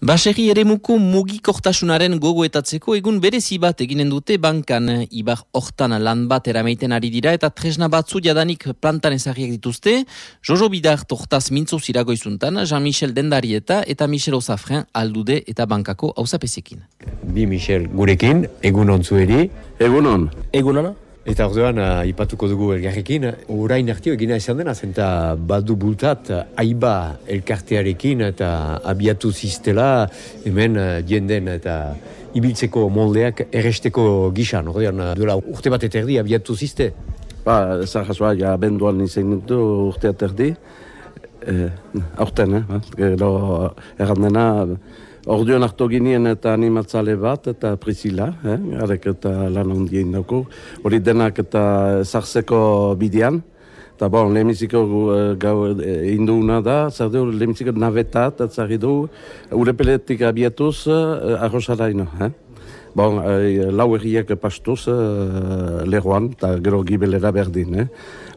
Baserri ere muku mugikortasunaren gogoetatzeko egun berezi bat eginen dute bankan ibar hortan lan bat erameiten ari dira eta tresna batzu jadanik plantan ezagiak dituzte. Jojo Bidar tortaz mintzo zirago izuntan, Jean-Michel Dendarieta eta Michel Osafren aldude eta bankako hausapezekin. Bi Michel gurekin, egun ontzueri. Egunon. Egunona? Eta orduan, uh, ipatuko dugu elgarrekin, orain artio egina izan dena, zenta badu bultat, aiba elkartearekin eta abiatu ziztela, hemen uh, jenden eta ibiltzeko moldeak erresteko gisan, orduan, uh, duela urte bat eterdi abiatu zizte. Ba, zara jasua, ja, benduan izan dut urte aterdi. Eh, aurten, eh? Gero, errandena, Orduan hartu ginen eta animatzale bat eta Priscilla, eh? arek eta lan ondien dauko. Hori denak eta zarzeko bidean. Eta bon, lehemiziko uh, gau uh, induna da, zer du, lehemiziko navetat, eta du, urepeletik abiatuz uh, arrosaraino. Eh? Bon, uh, lau erriak pastuz uh, leroan, eta gero gibelera berdin. Eh?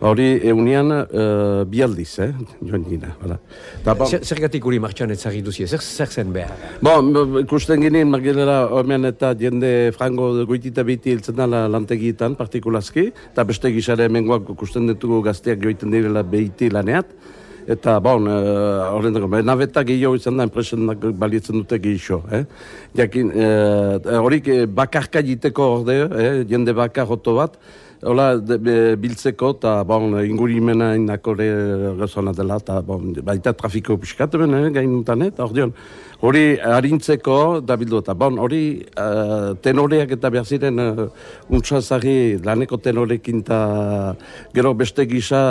Hori eunian uh, bialdiz, eh, joan gina. Bon, Zergatik uri martxan etzari duzie, zer, zer zen behar? Bon, ikusten ginen, margilera, omen eta jende frango goitita biti hiltzen dala lantegietan, partikulazki, eta beste gisare emengoak ikusten ditugu gazteak joiten direla behiti laneat, eta bon, horren uh, dago, nabeta gehiago izan da, enpresen balietzen dute gehiago, eh? Jakin, uh, horik bakarka jiteko orde, eh? jende bakar hoto bat, Hola, biltzeko eta bon, ingurimena inakore gazona dela, eta bon, baita trafiko piskatu ben, eh, gain eh, eta hori hori harintzeko da bildu eta bon, hori uh, tenoreak eta behar ziren uh, untsazari laneko tenorekin eta gero beste gisa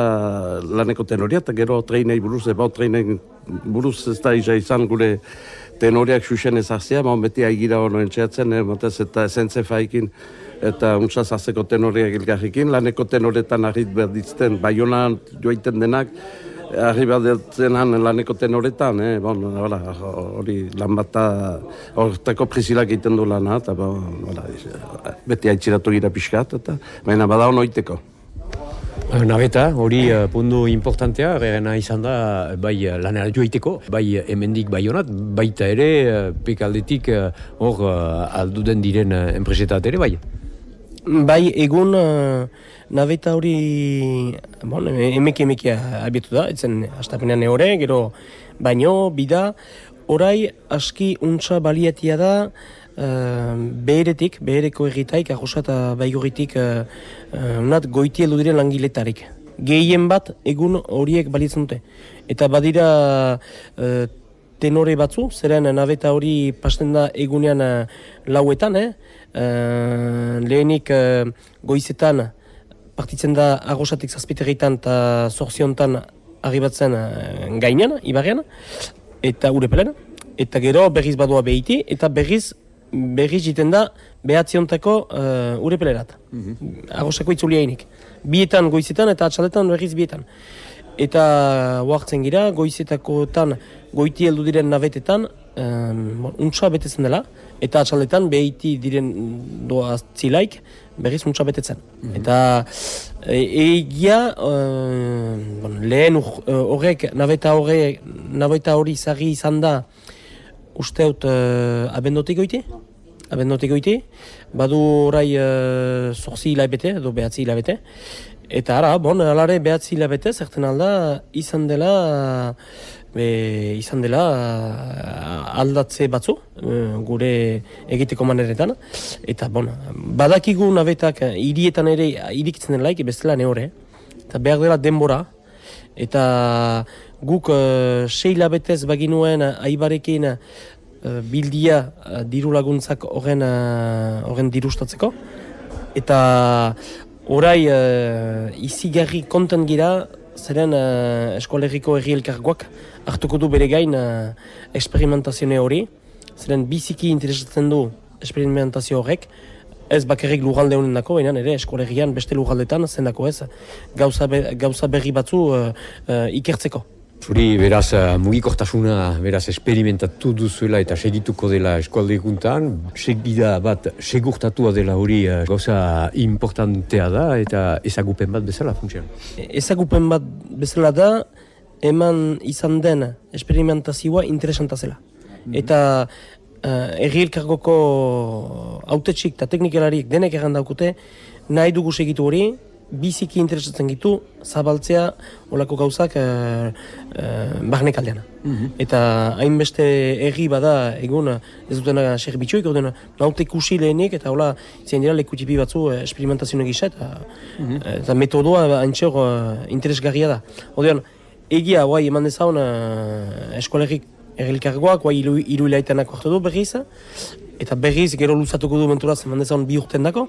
laneko tenorea eta gero treinei buruz, eba treinei buruz ez da izan gure tenoreak xuxen ezazia, bon, beti aigira hono entxeatzen, eh, eta esentze faikin, eta untsaz azeko tenoriak ilgarrikin, laneko tenoretan arrit berditzen, baionan joaiten denak, arri berditzen han laneko tenoretan, eh? bon, hola, hori lan bat horretako prisilak egiten du lana, eta bon, hola, beti haitxiratu gira pixkat, eta baina bada hon oiteko. Nabeta, hori uh, pundu importantea, regena izan da, bai lanera joiteko, bai hemendik bai honat, baita ere, pekaldetik hor uh, alduden diren enpresetat ere, bai. Bai, egun uh, nabeta hori bon, emeki emeki abietu da, etzen astapenean eore, gero baino, bida, orai aski untsa baliatia da uh, beheretik, behereko egitaik, arrosa eta baigoritik uh, uh, unat goiti diren langiletarik. Gehien bat egun horiek baliatzen dute. Eta badira uh, tenore batzu, zeren nabeta hori pasten da egunean uh, lauetan, eh? Uh, lehenik uh, goizetan partitzen da agosatik zazpiterritan eta zorziontan arribatzen gainean, ibarrean, eta urepelen, eta gero berriz badua behiti, eta berriz berriz jiten da behatziontako uh, urepelerat. Mm -hmm. Agosako itzuliainik. Bietan goizetan eta atxaletan berriz bietan eta huartzen gira, goizetakotan goiti heldu diren nabetetan, um, untsa betetzen dela, eta atxaldetan behiti diren doa zilaik, berriz untsa betetzen. Mhm. Eta e, egia, uh, bon, lehen e, horrek, nabeta horre, nabeta hori zari izan da, usteut uh, abendotik goiti? Abendotik goiti. Badu orai uh, zorzi hilabete, edo behatzi hilabete. Eta ara, bon, alare behatzi hilabete, zerten alda, izan dela, be, izan dela aldatze batzu, eh, gure egiteko maneretan. Eta, bon, badakigu nabetak hirietan ere irikitzen dela, bestela neore, eta behar dela denbora, eta guk uh, sei labetez baginuen aibarekin uh, bildia diru laguntzak horren uh, dirustatzeko. Eta Horai, uh, izigarri konten gira, zeren uh, eskolegiko erri elkargoak hartuko du bere gain uh, experimentazio hori, zeren biziki interesatzen du experimentazio horrek, ez bakarrik lugalde honen dako, baina ere eskolegian beste lugaldetan zendako ez, gauza, be, gauza berri batzu uh, uh, ikertzeko. Zuri, beraz, uh, mugikortasuna, beraz, esperimentatu duzuela eta segituko dela eskualde eguntan. Segida bat, segurtatua dela hori uh, gauza importantea da eta ezagupen bat bezala funtsian. Ezagupen bat bezala da, eman izan den esperimentazioa interesanta zela. eta uh, erri elkargoko autetxik eta teknikalariek denek egan daukute, nahi dugu segitu hori, biziki interesatzen gitu zabaltzea olako gauzak uh, uh, barnek aldean. Mhm. Eta hainbeste egi bada egun ez dutena ser bitxoik, ordena naute ikusi lehenik eta hola zian dira lekutipi batzu uh, experimentazioen egisa eta, mm eta metodoa haintxor uh, interesgarria da. Odean, egia guai eman dezaun uh, eskolegik errelkargoak, guai iru, iru ilaitanak du berriz, eta berriz gero luzatuko du menturaz eman dezaun bi urten dako.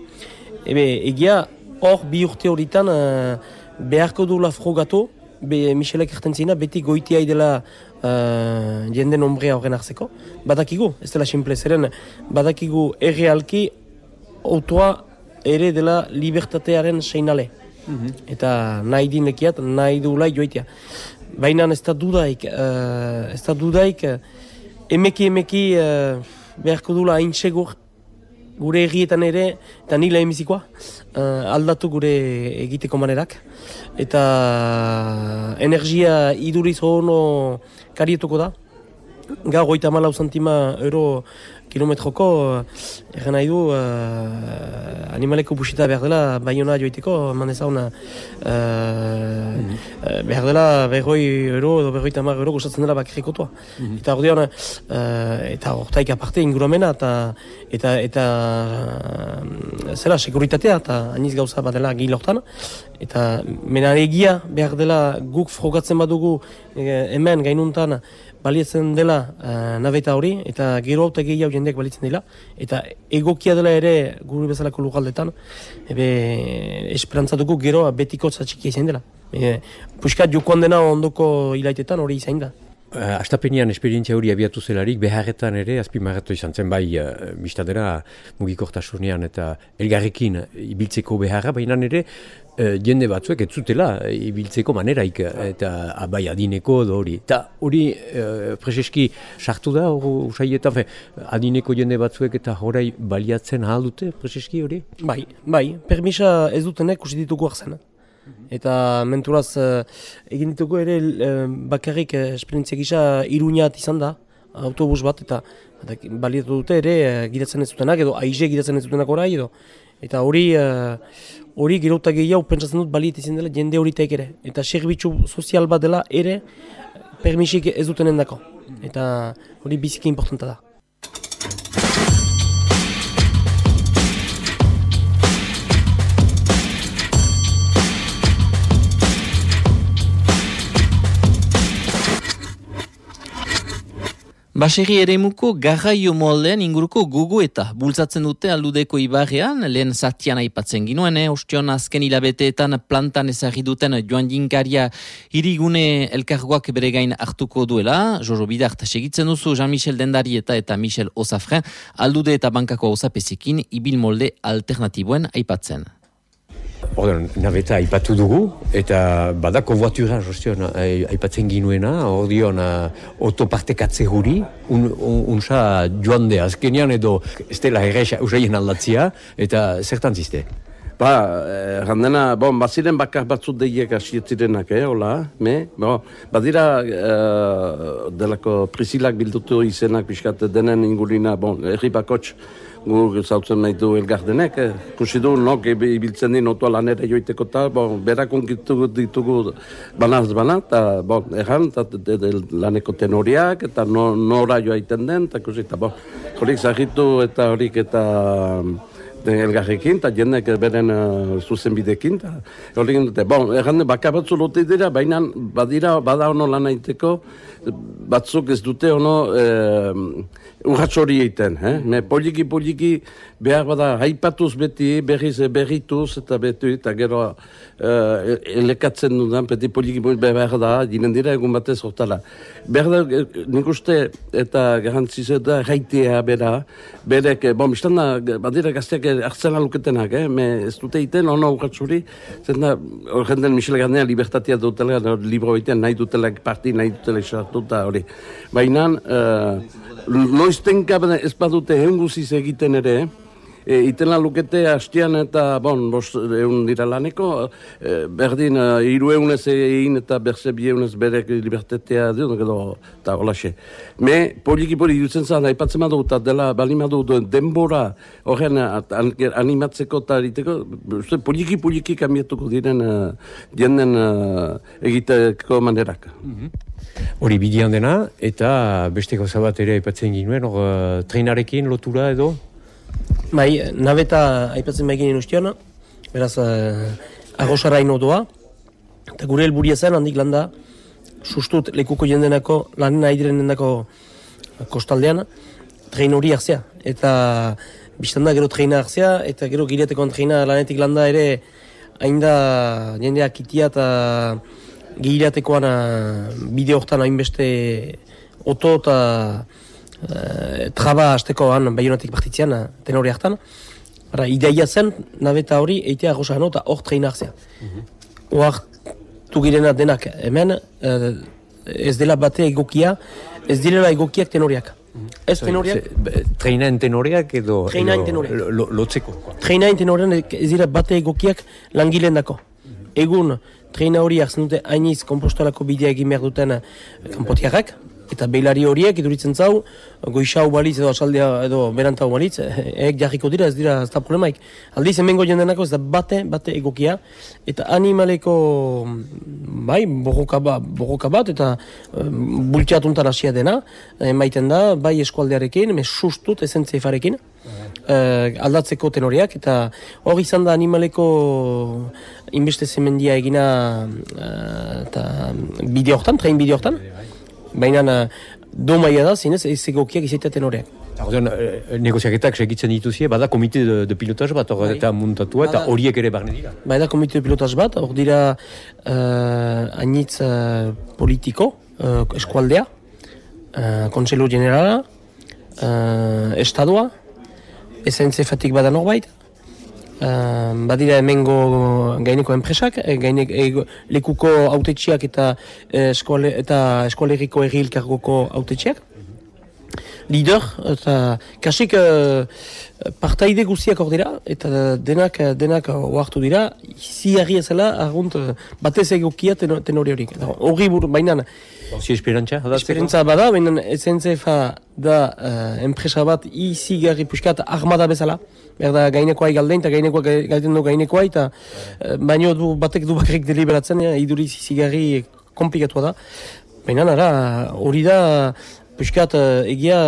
Ebe, egia, hor bi urte horitan uh, beharko duela frogatu, be Michelek erten zina, beti goitia idela uh, jende nombrea horren hartzeko. Badakigu, ez dela simple zeren, badakigu errealki autoa ere dela libertatearen seinale. Mm Eta nahi dinekiat, nahi duela joitia. Baina ez da dudaik, uh, ez da dudaik, emeki emeki uh, beharko duela hain segur gure egietan ere, eta nila emizikoa, uh, aldatu gure egiteko manerak. Eta energia iduriz hono karietuko da. Gau goita malau santima euro kilometroko, erren nahi du, uh, animaleko busita behar dela, baiona joiteko, eman ezauna, uh, mm -hmm. behar dela berroi euro edo berroi tamar euro gustatzen dela bakirikotua. Mm -hmm. Eta ordean, uh, eta ortaik aparte inguramena, eta, eta, eta uh, zera, sekuritatea, eta aniz gauza bat dela gilortan, eta menan egia behar dela guk frogatzen badugu hemen gainuntan, baliatzen dela uh, nabeta hori, eta gero hau gehiago jendeak baliatzen dela, eta egokia dela ere gure bezalako lugaldetan, ebe esperantzatuko gero betiko txatxiki izan dela. E, Puskat jokoan dena ondoko hilaitetan hori izan da. Uh, Astapenean esperientzia hori abiatu zelarik, beharretan ere, azpimarratu izan zen, bai, uh, mistadera mugikortasunean eta elgarrekin ibiltzeko beharra, baina ere, uh, jende batzuek ez zutela ibiltzeko maneraik, eta abai adineko edo hori. Eta hori, uh, prezeski, sartu da, hori usaietan, adineko jende batzuek eta horai baliatzen ahal dute, prezeski hori? Bai, bai, permisa ez dutenek usidituko arzen. Eta menturaz uh, egin dituko ere uh, bakarrik uh, esperientzia gisa iruñat izan da, autobus bat, eta, eta baliatu dute ere uh, gidatzen ez dutenak, edo aize gidatzen ez dutenak orai, edo. Eta hori, hori uh, gerauta gehiago pentsatzen dut baliet izan dela jende hori ere. Eta serbitzu sozial bat dela ere permisik ez dutenen dako. Eta hori biziki importanta da. Baserri ere muko garraio moldean inguruko gugu eta bultzatzen dute aldudeko ibarrean, lehen zatian aipatzen ginoen, eh? ostion azken hilabeteetan plantan ezagri duten joan jinkaria irigune elkargoak bere gain hartuko duela, Jojo Bidart segitzen duzu Jean-Michel Dendari eta eta Michel Osafren, aldude eta bankako osapezekin ibil molde alternatiboen aipatzen. Ordean, nabeta aipatu dugu, eta badako voatura, jostion, aipatzen ginuena, ordean, otopartekatze guri, unsa un, joan de azkenian edo, ez dela erresa usaien aldatzia, eta zertan ziste? Ba, randena, eh, bon, baziren bakar batzut deiek asietzirenak, eh, hola, me, bo, badira, eh, delako prisilak bildutu izenak pixkat denen ingurina, bon, erri bakotx, gu zautzen nahi du elgardenek, eh? kusi du nok ibiltzen din otoa lanera joiteko eta bon, berak unkitu ditugu banaz bana, eta bon, erran, eta laneko tenoriak, eta no, nora joa iten den, eta kusi, eta bon, horik zahitu eta horik eta elgarrekin, eta jennek beren uh, zuzen bidekin, eta horik dute, bon, erran, bakabatzu lote dira, baina badira, bada ono lan aiteko, batzuk ez dute ono, eh, urratz hori egiten, eh? Me poliki poliki behar bada haipatuz beti, berriz berrituz eta betu eta gero uh, elekatzen dudan, beti poliki poliki behar da, ginen dira egun batez hortala. Behar da, eh, nik uste eta garantziz da gaitea bera, berek, eh, bom, iztan da, badira gazteak hartzen aluketenak, eh? Me ez dute egiten, ono urratz hori, zen da, horren den Michel Garnea libertatea dutela, libro egiten nahi dutela parti, nahi dutela esatu hori. Baina, uh, kabena ez badute henguziz egiten ere, e, itena lukete hastian eta, bon, bost egun dira laneko, e, berdin, e, iru egunez egin eta berze bi egunez berek libertetea dio, edo, eta holaxe. Me, poliki poliki dutzen zan, haipatzen madu, eta dela, bali madu duen denbora, horren animatzeko eta eriteko, poliki poliki kamietuko diren uh, dienden uh, egiteko manerak. Mhm. Hori bidian dena, eta beste gauza bat ere aipatzen ginuen, hor, uh, lotura edo? Bai, nabeta aipatzen bai ginen ustiona, beraz, uh, agosara ino doa, eta gure helburia zen, handik landa, sustut lekuko jendenako, lanen aidren dendako kostaldean, trein hori hartzea. Eta biztanda gero treina hartzea, eta gero gireteko treina lanetik landa ere, hain da jendeak itia eta gehiratekoan bide horretan hainbeste oto eta e, traba hasteko han baionatik partitzean ten hori hartan. Ara, ideia zen, nabeta hori, eitea agosa eta hor treina hartzea. Mm girena denak hemen, e, ez dela bate egokia, ez direla egokiak tenoriak. Mhm. Ez tenoriak? Treinaen tenoriak edo, treinaen tenoriak. lotzeko? Treinaen tenoriak ez dira bate egokiak langileen dako. Mhm. Egun, treina hori hartzen dute hainiz kompostalako bidea egin behar duten eh, kanpotiarrak, eta beilari horiek iduritzen zau, goixau balitz edo asaldea edo berantau balitz, eek jarriko dira, ez dira, ez da problemaik. Aldiz, hemengo jendenako ez da bate, bate egokia, eta animaleko, bai, borroka, ba, borroka bat, eta um, bultxatuntan hasia dena, emaiten da, bai eskualdearekin, me sustut, esentzeifarekin, uh, aldatzeko tenoriak, eta hori izan da animaleko inbeste zemendia egina uh, eta bide hortan, train bide hortan, baina do maia da, zinez, ez egokiak izaitaten horreak. Ordean, eh, negoziaketak segitzen dituzie, bada komite de, de pilotaz bat, hor bai. eta muntatua, eta horiek ere barne dira. Bada komite de pilotaz bat, hor dira uh, ainitz uh, politiko, uh, eskualdea, uh, kontselu generala, uh, estadua, esentze fatik bada norbait, uh, badira hemengo gaineko enpresak, eh, gainek, e, lekuko autetxiak eta eskoale, eta eskoaleriko egilkargoko autetxiak. Lider, eta kasik uh, partaide guziak hor dira, eta denak, denak oartu dira, ziarri ezela, argunt, batez egokia tenori horik. Horri buru, baina... Horzi esperantza? Esperantza bada, baina ezentzefa da uh, enpresa bat izi garri puskat armada bezala. Berda gainekoa galdein eta gainekoa galdein du gainekoa eta uh, baino du batek du bakarrik deliberatzen, ja, iduriz izi garri komplikatua da. Baina hori da Piskat, uh, egia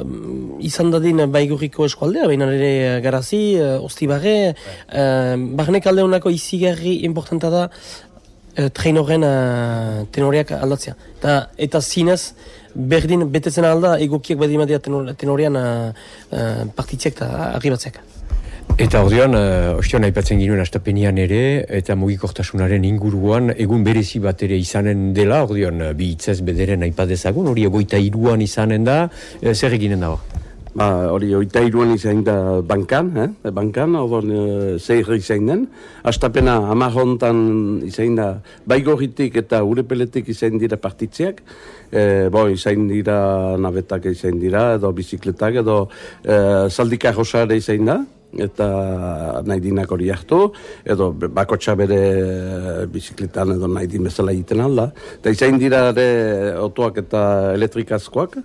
um, izan dadin baigurriko eskualdea, baina ere uh, garazi, uh, ostibarre, uh, barnek alde honako izigarri importanta da uh, trein horren uh, tenoriak aldatzea. Ta, eta zinez, berdin betetzen alda egokiak badimadea tenorian uh, uh, partitziak eta arribatzeak. Eta ordean, uh, ostion aipatzen ginuen astapenian ere, eta mugikortasunaren inguruan, egun berezi bat ere izanen dela, ordean, uh, bi itzez bederen aipadezagun, hori egoita iruan izanen da, uh, zer eginen da Ba, hori oita iruan izan da bankan, eh? bankan, odon uh, zeir izan den. Astapena amarrontan izan da baigorritik eta urepeletik izan dira partitzeak. E, bo, izan dira nabetak izan dira, edo bizikletak, edo e, zaldikarrosare izan da eta nahi dinak hori hartu, edo bakotxa bere bizikletan edo nahi din bezala egiten alda. Eta izain dira ere otoak eta elektrikazkoak,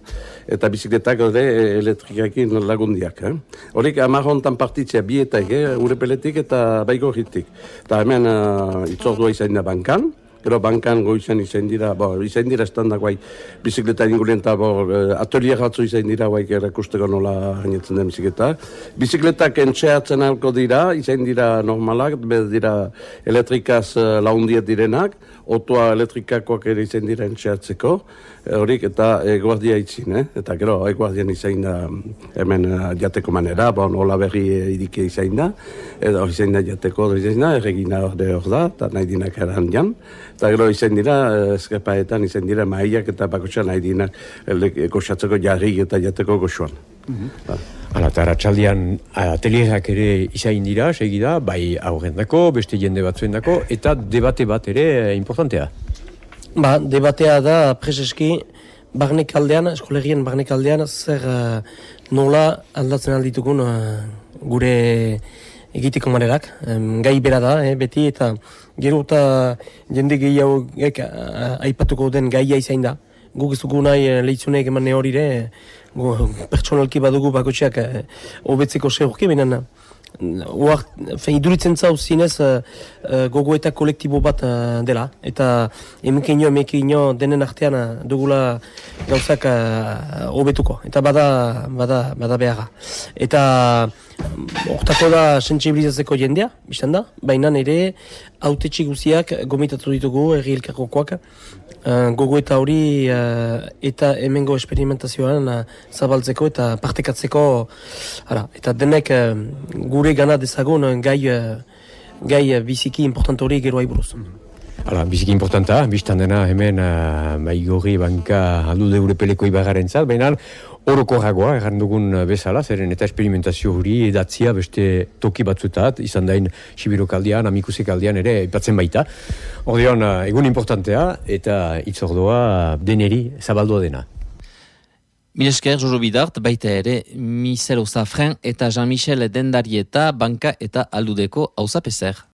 eta bizikletak ere elektrikakin lagundiak. Eh? Horik, amar hontan partitzea bietak, eh? urepeletik eta baigorritik. Eta hemen uh, itzordua izain da bankan, Gero bankan goizan izan dira, bo, izan dira estandak guai bizikleta inguren eta bo, eh, atelier batzu izan dira guai erakusteko nola hainetzen den bizikleta. Bizikletak entxeatzen alko dira, izan dira normalak, bez dira elektrikaz uh, laundiet direnak, otoa elektrikakoak ere izan dira entxeatzeko, eh, horik eta e, guardia itzin, eh? eta gero e, guardian izan da hemen jateko manera, bon, hola berri idike izan da, edo izan da jateko izan da, erregina hor da, eta nahi dinak eran jan, eta gero izan dira, eskepaetan izan dira mahiak eta bakotxan nahi dinak goxatzeko jarri eta jateko goxuan. Mm Hala, eta ratxaldian atelierak ere izain dira, segida, bai aurrendako, beste jende batzuen dako, eta debate bat ere importantea. Ba, debatea da, preseski, barnek aldean, eskolegien barnek aldean, zer uh, nola aldatzen alditukun uh, gure egiteko manerak, em, gai bera da, eh, beti, eta gero eta jende gehiago ek, a- aipatuko den gaia izain da. Guk ez dugu nahi eh, leitzunek eman horire, gu pertsonalki badugu bakotxeak eh, hobetzeko segurki, baina Uart, fein, iduritzen zau zinez uh, uh, gogoeta kolektibo bat uh, dela. Eta emekeino, emekeino denen artean dugula gauzak uh, hobetuko. Eta bada, bada, bada beharra. Eta hortako da sentsibilizatzeko jendea, biztan da. Baina ere autetxi guziak gomitatu ditugu erri elkarrokoak. Uh, gogoeta hori uh, eta hemengo esperimentazioan uh, zabaltzeko eta partekatzeko ara, eta denek uh, gure gana dezagun gai, gai biziki important hori gero buruz. Hala, biziki importanta, biztan dena hemen uh, maigorri banka aldu deure peleko ibagaren zat, baina orokorragoa, erran dugun bezala, zeren eta esperimentazio hori edatzia beste toki batzutat, izan dain Sibirokaldian, Amikusekaldian ere, ipatzen baita. Ordean, uh, egun importantea eta itzordoa deneri zabaldua dena. Milesker, Jojo Bidart, baita ere, Michel Osafren eta Jean-Michel Dendarieta, banka eta aldudeko hauzapezer.